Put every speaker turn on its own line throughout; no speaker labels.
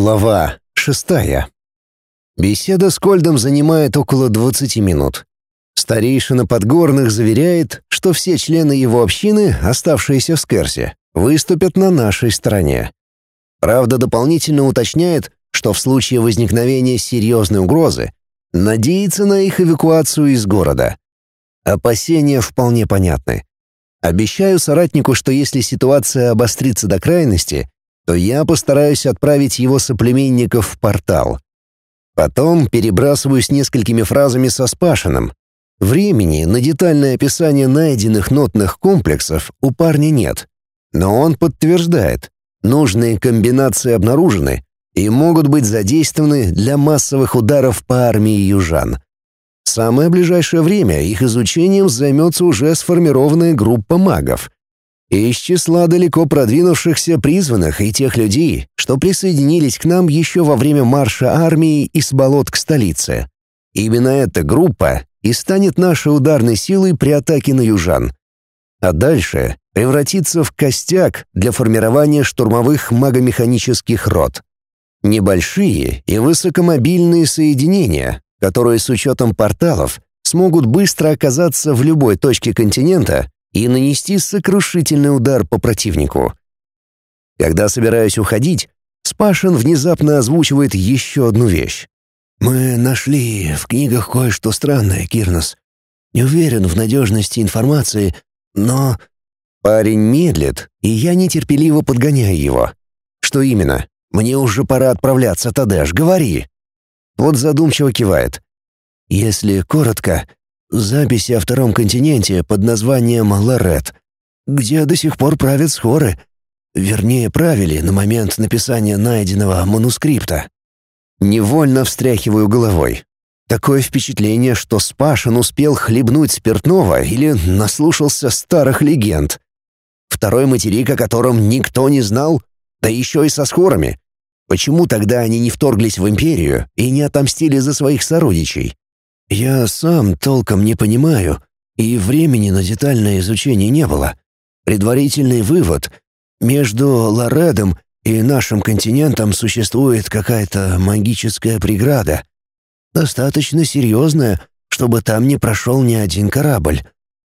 Глава шестая. Беседа с Кольдом занимает около 20 минут. Старейшина Подгорных заверяет, что все члены его общины, оставшиеся в Скерсе, выступят на нашей стороне. Правда, дополнительно уточняет, что в случае возникновения серьезной угрозы надеется на их эвакуацию из города. Опасения вполне понятны. Обещаю соратнику, что если ситуация обострится до крайности, то я постараюсь отправить его соплеменников в портал. Потом перебрасываюсь несколькими фразами со Спашиным. Времени на детальное описание найденных нотных комплексов у парня нет. Но он подтверждает, нужные комбинации обнаружены и могут быть задействованы для массовых ударов по армии южан. Самое ближайшее время их изучением займется уже сформированная группа магов — из числа далеко продвинувшихся призванных и тех людей, что присоединились к нам еще во время марша армии из болот к столице. Именно эта группа и станет нашей ударной силой при атаке на южан. А дальше превратится в костяк для формирования штурмовых магомеханических рот. Небольшие и высокомобильные соединения, которые с учетом порталов смогут быстро оказаться в любой точке континента и нанести сокрушительный удар по противнику. Когда собираюсь уходить, Спашин внезапно озвучивает еще одну вещь. «Мы нашли в книгах кое-что странное, Кирнос. Не уверен в надежности информации, но...» Парень медлит, и я нетерпеливо подгоняю его. «Что именно? Мне уже пора отправляться, Тадеш, говори!» Вот задумчиво кивает. «Если коротко, Записи о втором континенте под названием Лорет, где до сих пор правят схоры. Вернее, правили на момент написания найденного манускрипта. Невольно встряхиваю головой. Такое впечатление, что Спашин успел хлебнуть спиртного или наслушался старых легенд. Второй материк, о котором никто не знал, да еще и со схорами. Почему тогда они не вторглись в империю и не отомстили за своих сородичей? Я сам толком не понимаю, и времени на детальное изучение не было. Предварительный вывод — между Лоредом и нашим континентом существует какая-то магическая преграда. Достаточно серьезная, чтобы там не прошел ни один корабль.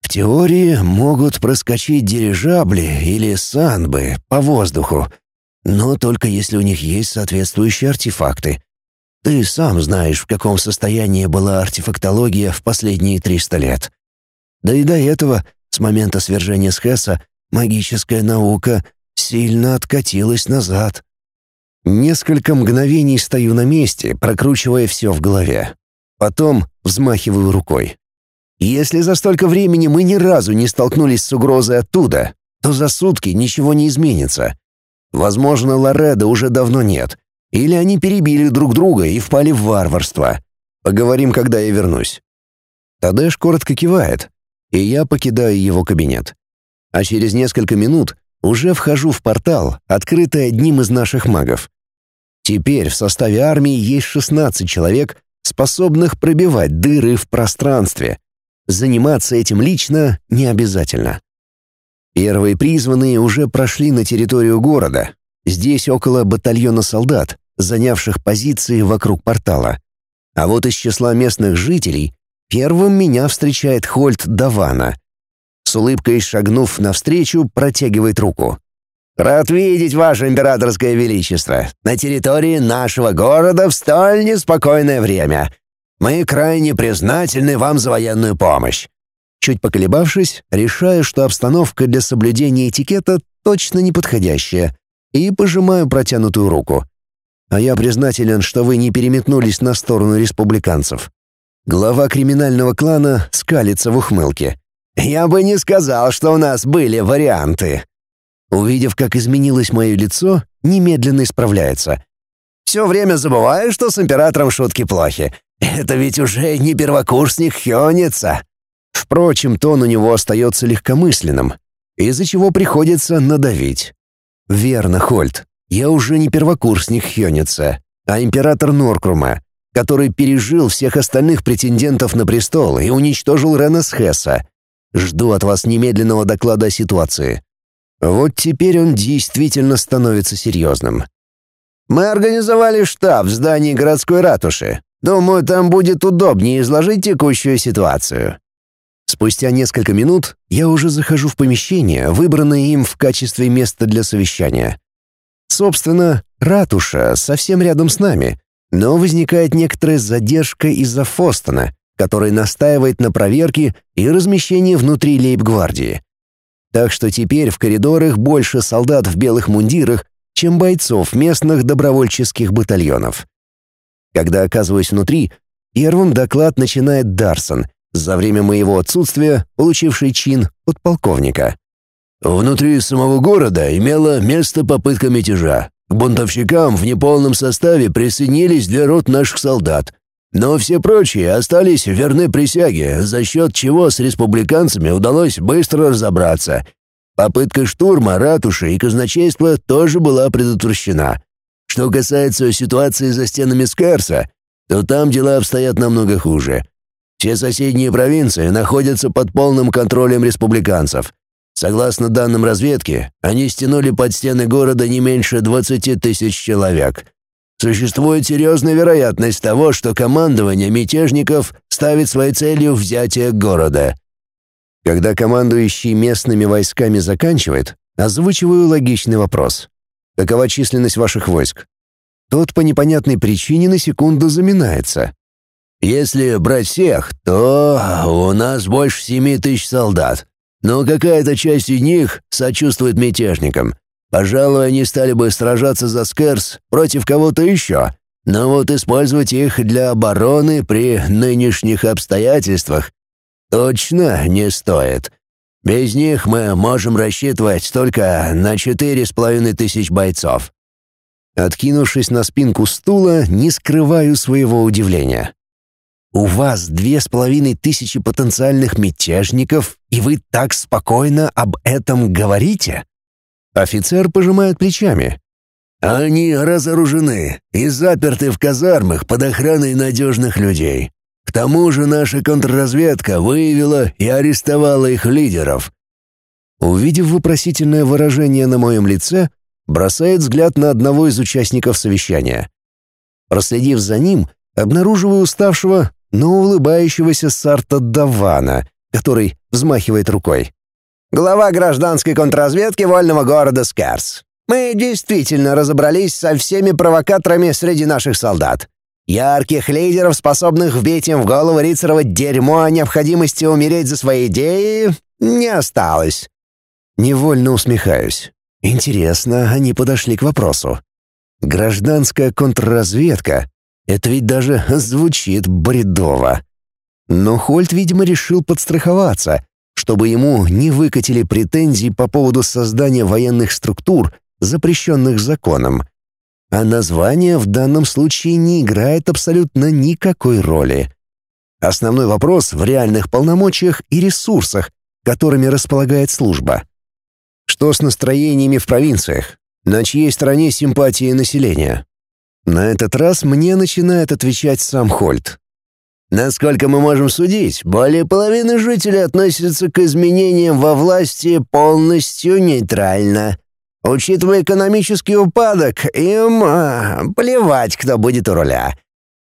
В теории могут проскочить дирижабли или санбы по воздуху, но только если у них есть соответствующие артефакты. Ты сам знаешь, в каком состоянии была артефактология в последние 300 лет. Да и до этого, с момента свержения Схеса, магическая наука сильно откатилась назад. Несколько мгновений стою на месте, прокручивая все в голове. Потом взмахиваю рукой. Если за столько времени мы ни разу не столкнулись с угрозой оттуда, то за сутки ничего не изменится. Возможно, Лореда уже давно нет, или они перебили друг друга и впали в варварство. Поговорим, когда я вернусь». Тадеш коротко кивает, и я покидаю его кабинет. А через несколько минут уже вхожу в портал, открытый одним из наших магов. Теперь в составе армии есть 16 человек, способных пробивать дыры в пространстве. Заниматься этим лично не обязательно. Первые призванные уже прошли на территорию города. Здесь около батальона солдат, занявших позиции вокруг портала. А вот из числа местных жителей первым меня встречает Хольт Давана. С улыбкой шагнув навстречу, протягивает руку. «Рад видеть, Ваше Императорское Величество, на территории нашего города в столь неспокойное время. Мы крайне признательны вам за военную помощь». Чуть поколебавшись, решаю, что обстановка для соблюдения этикета точно неподходящая, и пожимаю протянутую руку а я признателен, что вы не переметнулись на сторону республиканцев». Глава криминального клана скалится в ухмылке. «Я бы не сказал, что у нас были варианты». Увидев, как изменилось мое лицо, немедленно исправляется. «Все время забываю, что с императором шутки плохи. Это ведь уже не первокурсник Хёница». Впрочем, тон у него остается легкомысленным, из-за чего приходится надавить. «Верно, Хольт, я уже не первокурсник Хёница, а император Норкрума, который пережил всех остальных претендентов на престол и уничтожил Рена Схесса. Жду от вас немедленного доклада о ситуации. Вот теперь он действительно становится серьезным. Мы организовали штаб в здании городской ратуши. Думаю, там будет удобнее изложить текущую ситуацию. Спустя несколько минут я уже захожу в помещение, выбранное им в качестве места для совещания. Собственно, ратуша совсем рядом с нами, но возникает некоторая задержка из-за Фостона, который настаивает на проверке и размещении внутри лейб-гвардии. Так что теперь в коридорах больше солдат в белых мундирах, чем бойцов местных добровольческих батальонов. Когда оказываюсь внутри, первым доклад начинает Дарсон, за время моего отсутствия получивший чин подполковника.
Внутри самого города имела место попытка мятежа. К бунтовщикам в неполном составе присоединились две рот наших солдат. Но все прочие остались верны присяге, за счет чего с республиканцами удалось быстро разобраться. Попытка штурма ратуши и казначейства тоже была предотвращена. Что касается ситуации за стенами Скарса, то там дела обстоят намного хуже. Все соседние провинции находятся под полным контролем республиканцев. Согласно данным разведки, они стянули под стены города не меньше 20 тысяч человек. Существует серьезная вероятность того, что командование мятежников ставит своей целью взятие города.
Когда командующий местными войсками заканчивает, озвучиваю логичный вопрос. Какова численность ваших войск? Тот по непонятной причине на секунду заминается.
Если брать всех, то у нас больше семи тысяч солдат. Но какая-то часть из них сочувствует мятежникам. Пожалуй, они стали бы сражаться за Скерс против кого-то еще. Но вот использовать их для обороны при нынешних обстоятельствах точно не стоит. Без них мы можем рассчитывать только на четыре с половиной тысяч бойцов.
Откинувшись на спинку стула, не скрываю своего удивления. У вас две с половиной тысячи потенциальных мятежников, и вы так спокойно об этом говорите? Офицер пожимает плечами.
Они разоружены и заперты в казармах под охраной надежных людей. К тому же наша контрразведка выявила и арестовала их лидеров.
Увидев вопросительное выражение на моем лице, бросает взгляд на одного из участников совещания. Проследив за ним, обнаруживаю уставшего, но улыбающегося Сарта Давана, который взмахивает рукой. «Глава гражданской контрразведки вольного города Скарс. Мы действительно разобрались со всеми провокаторами среди наших солдат. Ярких лидеров, способных вбить им в голову Рицарова дерьмо о необходимости умереть за свои идеи, не осталось». Невольно усмехаюсь. Интересно, они подошли к вопросу. Гражданская контрразведка это ведь даже звучит бредово. Но Хольт, видимо, решил подстраховаться, чтобы ему не выкатили претензий по поводу создания военных структур, запрещенных законом. А название в данном случае не играет абсолютно никакой роли. Основной вопрос в реальных полномочиях и ресурсах, которыми располагает служба. Что с настроениями в провинциях? На чьей стороне симпатии населения? На этот раз мне начинает отвечать сам Хольт. Насколько мы можем судить, более половины жителей относятся к изменениям во власти полностью нейтрально. Учитывая экономический упадок, им а, плевать, кто будет у руля.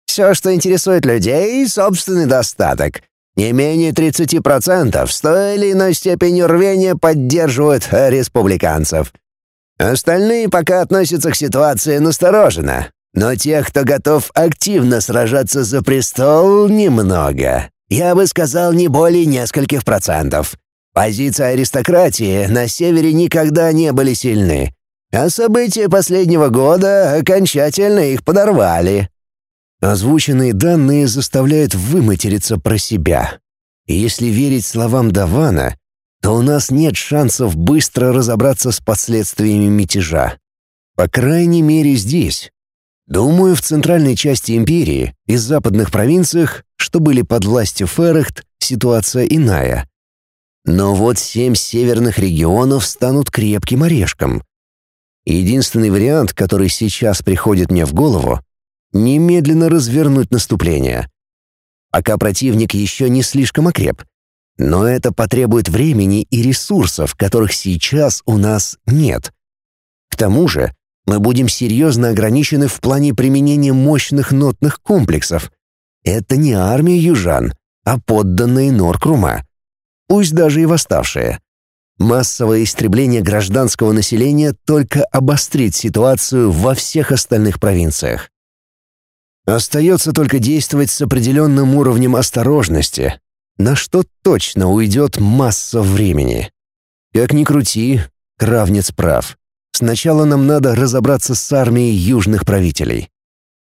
Все, что интересует людей — собственный достаток. Не менее 30% с той или иной степенью рвения поддерживают республиканцев. Остальные пока относятся к ситуации настороженно, но тех, кто готов активно сражаться за престол, немного. Я бы сказал, не более нескольких процентов. Позиции аристократии на севере никогда не были сильны, а события последнего года окончательно их подорвали. Озвученные данные заставляют выматериться про себя. И если верить словам Давана, то у нас нет шансов быстро разобраться с последствиями мятежа. По крайней мере здесь, Думаю, в центральной части империи и западных провинциях, что были под властью Феррехт, ситуация иная. Но вот семь северных регионов станут крепким орешком. Единственный вариант, который сейчас приходит мне в голову — немедленно развернуть наступление. Пока противник еще не слишком окреп. Но это потребует времени и ресурсов, которых сейчас у нас нет. К тому же, мы будем серьезно ограничены в плане применения мощных нотных комплексов. Это не армия южан, а подданные Норкрума. Пусть даже и восставшие. Массовое истребление гражданского населения только обострит ситуацию во всех остальных провинциях. Остается только действовать с определенным уровнем осторожности, на что точно уйдет масса времени. Как ни крути, Кравнец прав. Сначала нам надо разобраться с армией южных правителей.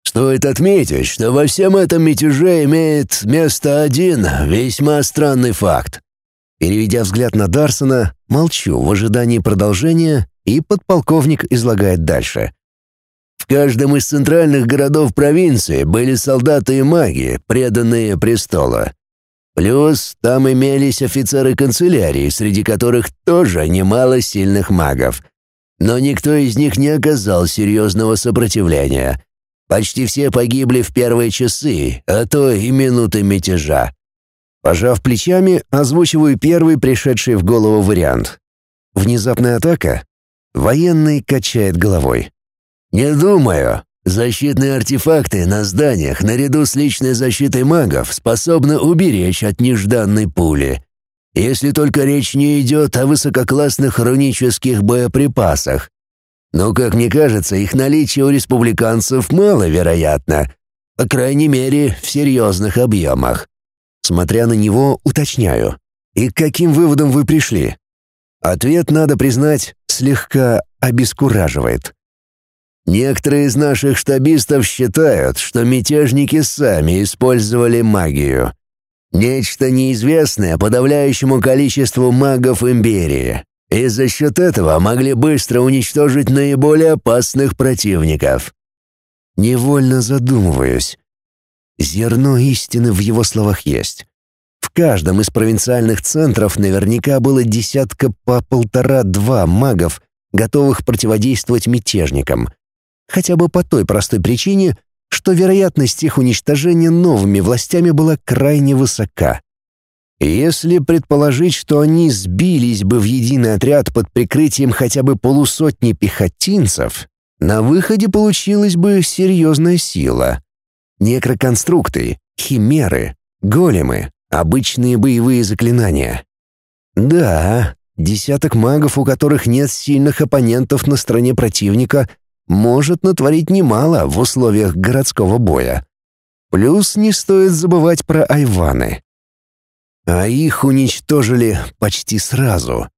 Стоит отметить, что во всем этом мятеже имеет место один весьма странный факт.
Переведя взгляд на Дарсона, молчу в ожидании продолжения, и подполковник излагает дальше.
В каждом из центральных городов провинции были солдаты и маги, преданные престола. Плюс там имелись офицеры канцелярии, среди которых тоже немало сильных магов. Но никто из них не оказал серьезного сопротивления. Почти все погибли в первые часы, а то и минуты мятежа.
Пожав плечами, озвучиваю первый пришедший в голову вариант. Внезапная атака? Военный качает головой.
«Не думаю. Защитные артефакты на зданиях наряду с личной защитой магов способны уберечь от нежданной пули. Если только речь не идет о высококлассных рунических боеприпасах. Но, как мне кажется, их наличие у республиканцев маловероятно. По крайней мере, в серьезных объемах.
Смотря на него, уточняю. «И к каким выводам вы пришли?» Ответ, надо признать, слегка обескураживает.
Некоторые из наших штабистов считают, что мятежники сами использовали магию. Нечто неизвестное подавляющему количеству магов Империи. И за счет этого могли быстро уничтожить наиболее опасных противников.
Невольно задумываюсь. Зерно истины в его словах есть. В каждом из провинциальных центров наверняка было десятка по полтора-два магов, готовых противодействовать мятежникам. Хотя бы по той простой причине, что вероятность их уничтожения новыми властями была крайне высока. Если предположить, что они сбились бы в единый отряд под прикрытием хотя бы полусотни пехотинцев, на выходе получилась бы серьезная сила. Некроконструкты, химеры, големы, обычные боевые заклинания. Да, десяток магов, у которых нет сильных оппонентов на стороне противника, может натворить немало в условиях городского боя. Плюс не стоит забывать про айваны. А их уничтожили почти сразу,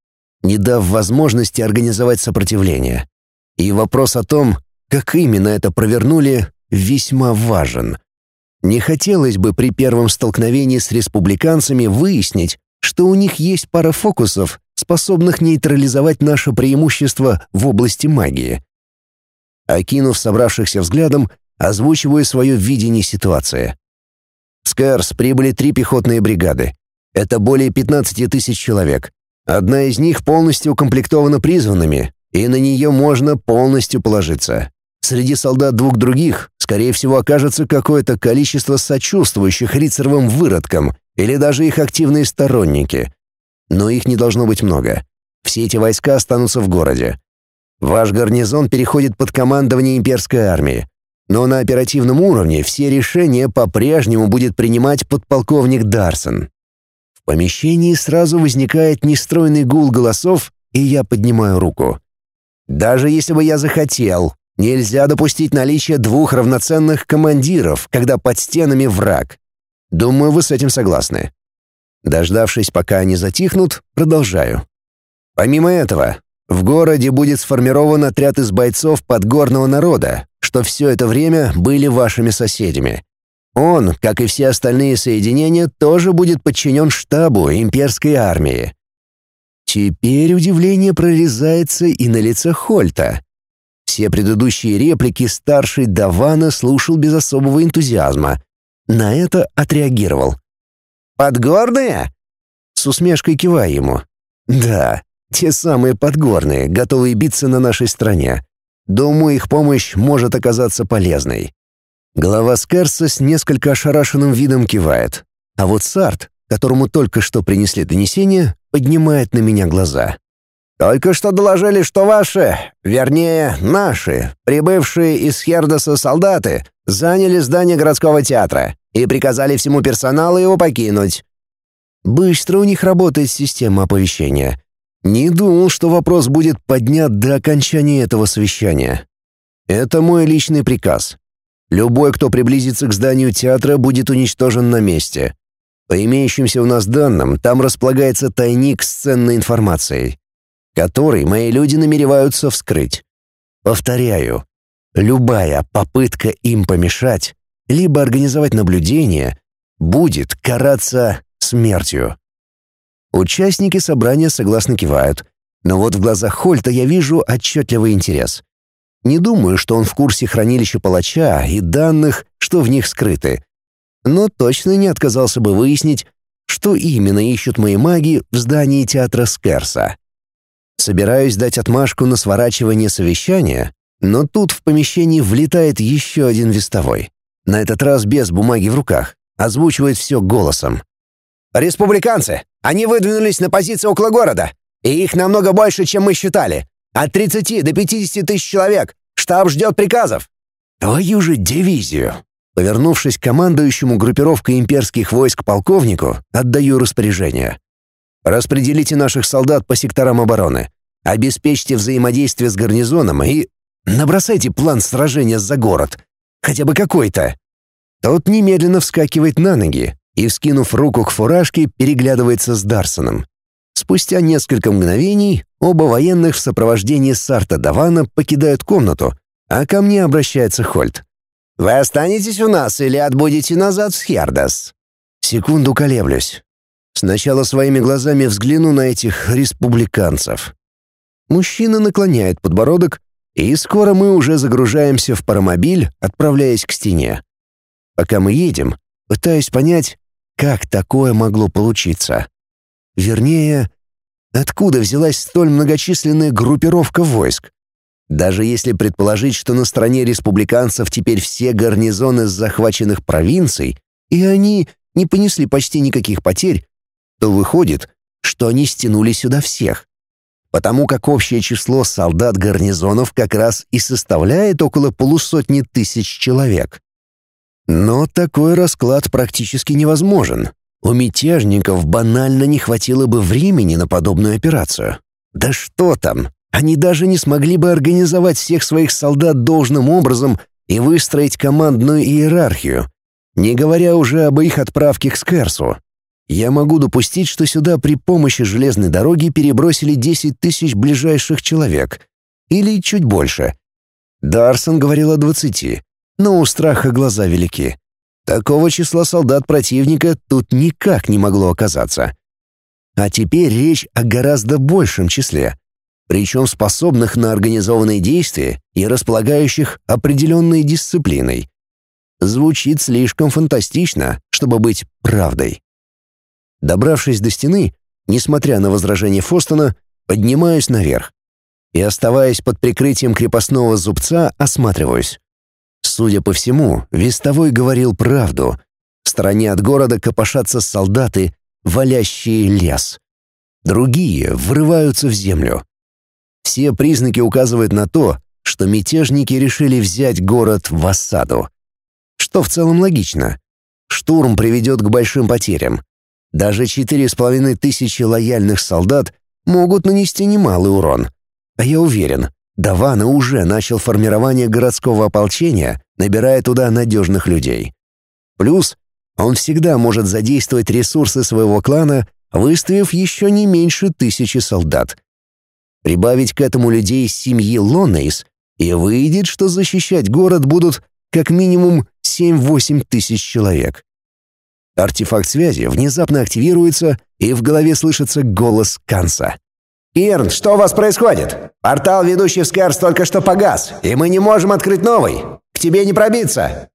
не дав возможности организовать сопротивление. И вопрос о том, как именно это провернули, весьма важен. Не хотелось бы при первом столкновении с республиканцами выяснить, что у них есть пара фокусов, способных нейтрализовать наше преимущество в области магии. Окинув собравшихся взглядом, озвучиваю свое видение ситуации. В Скарс прибыли три пехотные бригады. Это более 15 тысяч человек. Одна из них полностью укомплектована призванными, и на нее можно полностью положиться. Среди солдат двух других, скорее всего, окажется какое-то количество сочувствующих рицаровым выродкам или даже их активные сторонники. Но их не должно быть много. Все эти войска останутся в городе. Ваш гарнизон переходит под командование имперской армии. Но на оперативном уровне все решения по-прежнему будет принимать подполковник Дарсон. В помещении сразу возникает нестройный гул голосов, и я поднимаю руку. Даже если бы я захотел, Нельзя допустить наличие двух равноценных командиров, когда под стенами враг. Думаю, вы с этим согласны. Дождавшись, пока они затихнут, продолжаю. Помимо этого, в городе будет сформирован отряд из бойцов подгорного народа, что все это время были вашими соседями. Он, как и все остальные соединения, тоже будет подчинен штабу имперской армии. Теперь удивление прорезается и на лице Хольта. Все предыдущие реплики старший Давана слушал без особого энтузиазма. На это отреагировал. «Подгорные?» С усмешкой кивая ему. «Да, те самые подгорные, готовые биться на нашей стране. Думаю, их помощь может оказаться полезной». Глава Скерса с несколько ошарашенным видом кивает. А вот Сарт, которому только что принесли донесение, поднимает на меня глаза. Только что доложили, что ваши, вернее, наши, прибывшие из Хердоса солдаты, заняли здание городского театра и приказали всему персоналу его покинуть. Быстро у них работает система оповещения. Не думал, что вопрос будет поднят до окончания этого совещания. Это мой личный приказ. Любой, кто приблизится к зданию театра, будет уничтожен на месте. По имеющимся у нас данным, там располагается тайник с ценной информацией, который мои люди намереваются вскрыть. Повторяю, любая попытка им помешать, либо организовать наблюдение, будет караться смертью. Участники собрания согласно кивают, но вот в глазах Хольта я вижу отчетливый интерес. Не думаю, что он в курсе хранилища палача и данных, что в них скрыты. Но точно не отказался бы выяснить, что именно ищут мои маги в здании театра Скерса. Собираюсь дать отмашку на сворачивание совещания, но тут в помещении влетает еще один вестовой. На этот раз без бумаги в руках, озвучивает все голосом. «Республиканцы! Они выдвинулись на позиции около города, и их намного больше, чем мы считали. От 30 до 50 тысяч человек. Штаб ждет приказов». «Твою же дивизию!» Повернувшись к командующему группировкой имперских войск полковнику, отдаю распоряжение. «Распределите наших солдат по секторам обороны. Обеспечьте взаимодействие с гарнизоном и... Набросайте план сражения за город. Хотя бы какой-то». Тот немедленно вскакивает на ноги и, вскинув руку к фуражке, переглядывается с Дарсоном. Спустя несколько мгновений оба военных в сопровождении Сарта Давана покидают комнату, а ко мне обращается Хольт. «Вы останетесь у нас или отбудете назад в Схердас?» Секунду колеблюсь. Сначала своими глазами взгляну на этих республиканцев. Мужчина наклоняет подбородок, и скоро мы уже загружаемся в паромобиль, отправляясь к стене. Пока мы едем, пытаюсь понять, как такое могло получиться. Вернее, откуда взялась столь многочисленная группировка войск? Даже если предположить, что на стороне республиканцев теперь все гарнизоны с захваченных провинций, и они не понесли почти никаких потерь, то выходит, что они стянули сюда всех. Потому как общее число солдат гарнизонов как раз и составляет около полусотни тысяч человек. Но такой расклад практически невозможен. У мятежников банально не хватило бы времени на подобную операцию. Да что там, они даже не смогли бы организовать всех своих солдат должным образом и выстроить командную иерархию, не говоря уже об их отправке к Скерсу. Я могу допустить, что сюда при помощи железной дороги перебросили 10 тысяч ближайших человек. Или чуть больше. Дарсон говорил о 20, но у страха глаза велики. Такого числа солдат противника тут никак не могло оказаться. А теперь речь о гораздо большем числе, причем способных на организованные действия и располагающих определенной дисциплиной. Звучит слишком фантастично, чтобы быть правдой. Добравшись до стены, несмотря на возражение Фостона, поднимаюсь наверх и, оставаясь под прикрытием крепостного зубца, осматриваюсь. Судя по всему, Вестовой говорил правду. В стороне от города копошатся солдаты, валящие лес. Другие врываются в землю. Все признаки указывают на то, что мятежники решили взять город в осаду. Что в целом логично. Штурм приведет к большим потерям. Даже четыре с половиной тысячи лояльных солдат могут нанести немалый урон. А я уверен, Давана уже начал формирование городского ополчения, набирая туда надежных людей. Плюс он всегда может задействовать ресурсы своего клана, выставив еще не меньше тысячи солдат. Прибавить к этому людей семьи Лонейс, и выйдет, что защищать город будут как минимум 7-8 тысяч человек. Артефакт связи внезапно активируется, и в голове слышится голос Канса. «Ирн, что у вас происходит? Портал, ведущий в Скэрс, только что погас, и мы не можем открыть новый. К тебе не пробиться!»